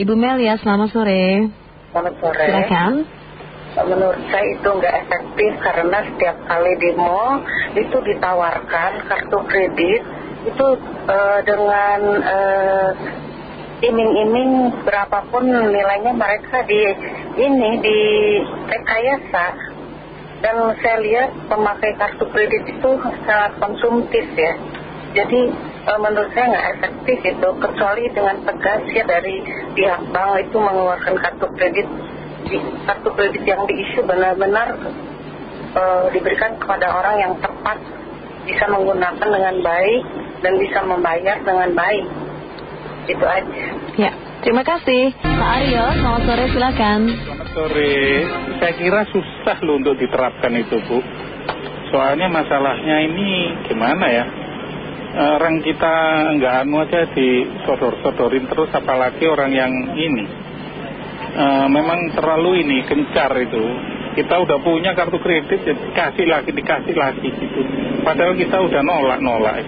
Ibu Melia, selamat sore. Selamat sore. Silakan. Menurut saya itu nggak efektif karena setiap kali di mall itu ditawarkan kartu kredit itu eh, dengan eh, iming-iming berapapun nilainya mereka di ini di rekayasa dan saya lihat pemakai kartu kredit itu sangat konsumtif ya jadi menurut saya nggak efektif itu kecuali dengan tegas ya dari pihak bank itu mengeluarkan kartu kredit di- kartu kredit yang diisu benar-benar eh, diberikan kepada orang yang tepat bisa menggunakan dengan baik dan bisa membayar dengan baik itu aja Ya, terima kasih. Pak Aryo, selamat sore, silakan. Selamat sore. Saya kira susah loh untuk diterapkan itu, Bu. Soalnya masalahnya ini gimana ya? Eh, Orang kita nggak anu aja disodor-sodorin terus, apalagi orang yang ini. Eh, memang terlalu ini, gencar itu. Kita udah punya kartu kredit, ya dikasih lagi, dikasih lagi gitu. Padahal kita udah nolak-nolak.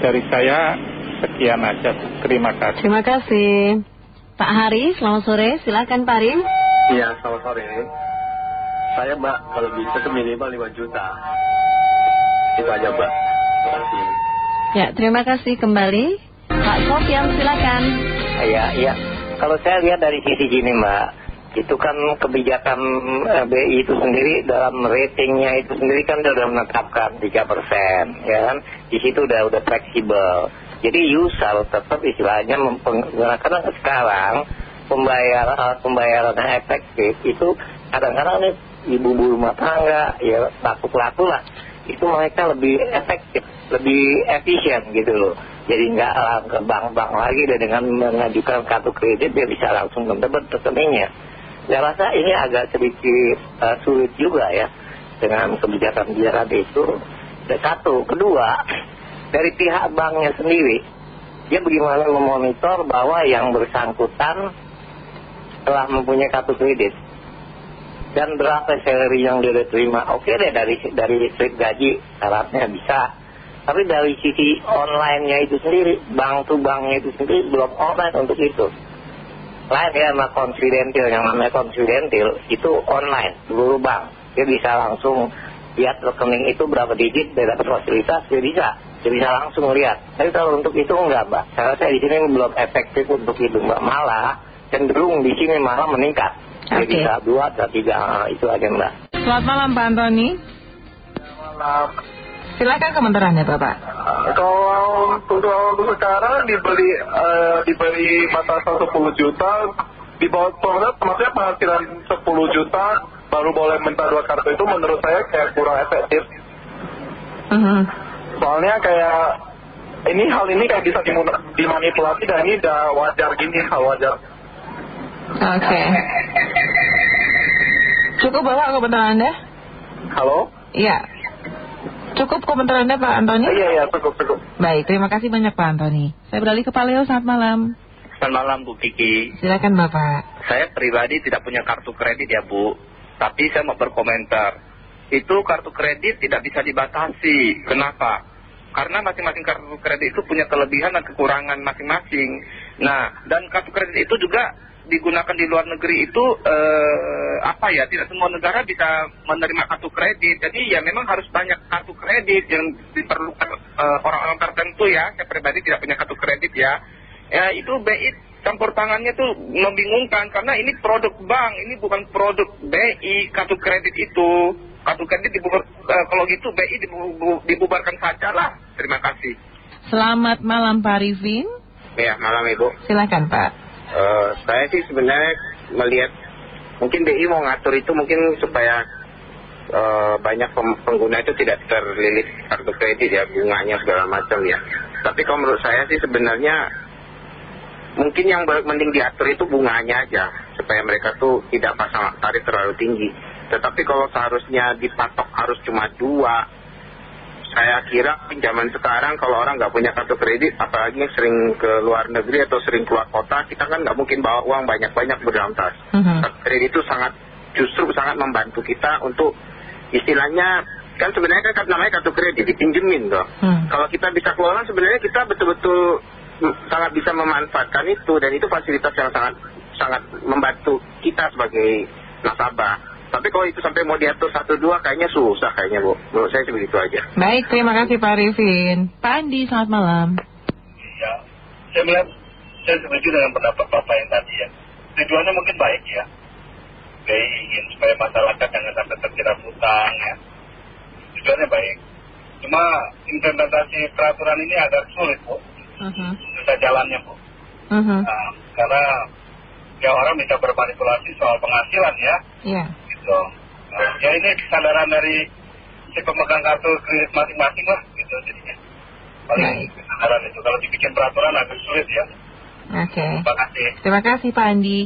Dari saya sekian aja. Terima kasih. Terima kasih. Pak Hari, selamat sore, silakan Pak Hari. Iya, selamat sore. Saya mbak, kalau bisa tuh minimal 5 juta. Itu aja mbak. Terima kasih. Ya, terima kasih kembali. Pak Sofian, silakan. Iya, iya. Kalau saya lihat dari sisi gini Mbak, itu kan kebijakan eh, BI itu sendiri dalam ratingnya itu sendiri kan dia udah menetapkan 3 persen, ya kan? Di situ udah udah fleksibel. Jadi user tetap istilahnya menggunakan sekarang pembayar, eh, pembayaran yang efektif itu kadang-kadang nih ibu rumah tangga, ya laku-laku lah, itu mereka lebih efektif, lebih efisien gitu loh. Jadi nggak ke bank-bank lagi dan dengan mengajukan kartu kredit dia bisa langsung tebet rekeningnya. Saya rasa ini agak sedikit eh, sulit juga ya dengan kebijakan-kebijakan itu. Satu, kedua dari pihak banknya sendiri dia bagaimana memonitor bahwa yang bersangkutan telah mempunyai kartu kredit dan berapa salary yang dia terima. Oke deh dari dari slip gaji syaratnya bisa. Tapi dari sisi online-nya itu sendiri, bank to banknya itu sendiri belum online untuk itu. Lain ya sama konfidentil, yang namanya konfidentil itu online, seluruh bank. Dia bisa langsung lihat rekening itu berapa digit, dia dapat fasilitas, dia bisa. Dia bisa langsung lihat. Tapi kalau untuk itu enggak, Mbak. Saya rasa di sini belum efektif untuk itu, Mbak. Malah cenderung di sini malah meningkat. Jadi Oke. bisa dua atau tiga, ah, itu aja, Mbak. Selamat malam Pak Antoni. malam. Silakan komentar Anda Bapak. Kalau untuk sekarang dibeli eh, dibeli batasan 10 juta di bawah maksudnya maksudnya penghasilan 10 juta baru boleh minta dua kartu itu menurut saya kayak kurang efektif. Mhm. Soalnya kayak ini hal ini kayak bisa dimanipulasi dan ini udah wajar gini hal wajar. Oke. Cukup Bapak komentar Anda? Halo? Iya. Cukup komentar Anda Pak Antoni? Iya iya cukup cukup. Baik, terima kasih banyak Pak Antoni. Saya beralih ke Pak Leo, selamat malam. Selamat malam Bu Kiki. Silakan Bapak. Saya pribadi tidak punya kartu kredit ya Bu. Tapi saya mau berkomentar. Itu kartu kredit tidak bisa dibatasi. Kenapa? Karena masing-masing kartu kredit itu punya kelebihan dan kekurangan masing-masing. Nah, dan kartu kredit itu juga digunakan di luar negeri itu eh, apa ya tidak semua negara bisa menerima kartu kredit. Jadi ya memang harus banyak kartu kredit yang diperlukan eh, orang-orang tertentu ya. Saya pribadi tidak punya kartu kredit ya. Ya itu BI campur tangannya tuh membingungkan. Karena ini produk bank ini bukan produk BI kartu kredit itu. Kartu kredit dibubar, eh, kalau gitu BI dibu- dibubarkan saja lah. Terima kasih. Selamat malam Pak Rifin. Ya, malam Ibu. Silakan Pak. Eh, saya sih sebenarnya melihat mungkin BI mau ngatur itu mungkin supaya eh, banyak pengguna itu tidak terlilit kartu kredit ya bunganya segala macam ya. Tapi kalau menurut saya sih sebenarnya mungkin yang mending diatur itu bunganya aja supaya mereka tuh tidak pasang tarif terlalu tinggi. Tetapi kalau seharusnya dipatok harus cuma dua saya kira zaman sekarang kalau orang nggak punya kartu kredit, apalagi sering ke luar negeri atau sering keluar kota, kita kan nggak mungkin bawa uang banyak-banyak berdalam tas. Kartu kredit itu sangat justru sangat membantu kita untuk istilahnya kan sebenarnya kan namanya kartu kredit dipinjemin toh. Hmm. Kalau kita bisa keluar sebenarnya kita betul-betul sangat bisa memanfaatkan itu dan itu fasilitas yang sangat sangat membantu kita sebagai nasabah. Tapi kalau itu sampai mau diatur satu dua kayaknya susah kayaknya Bu. Menurut saya sih begitu aja. Baik, terima kasih Pak Arifin. Pak Andi, selamat malam. Ya, saya melihat, saya setuju dengan pendapat Bapak yang tadi ya. Tujuannya mungkin baik ya. BI ingin supaya masyarakat jangan sampai terjerat hutang ya. Tujuannya baik. Cuma implementasi peraturan ini agak sulit Bu. Mhm. Susah jalannya Bu. Mhm. Nah, karena ya orang bisa bermanipulasi soal penghasilan ya. Iya. Gitu. Nah, ya ini kesadaran dari si pemegang kartu kredit masing-masing lah gitu jadinya. Paling kesadaran itu kalau dibikin peraturan agak sulit ya. Oke. Terima kasih. Terima kasih Pak Andi.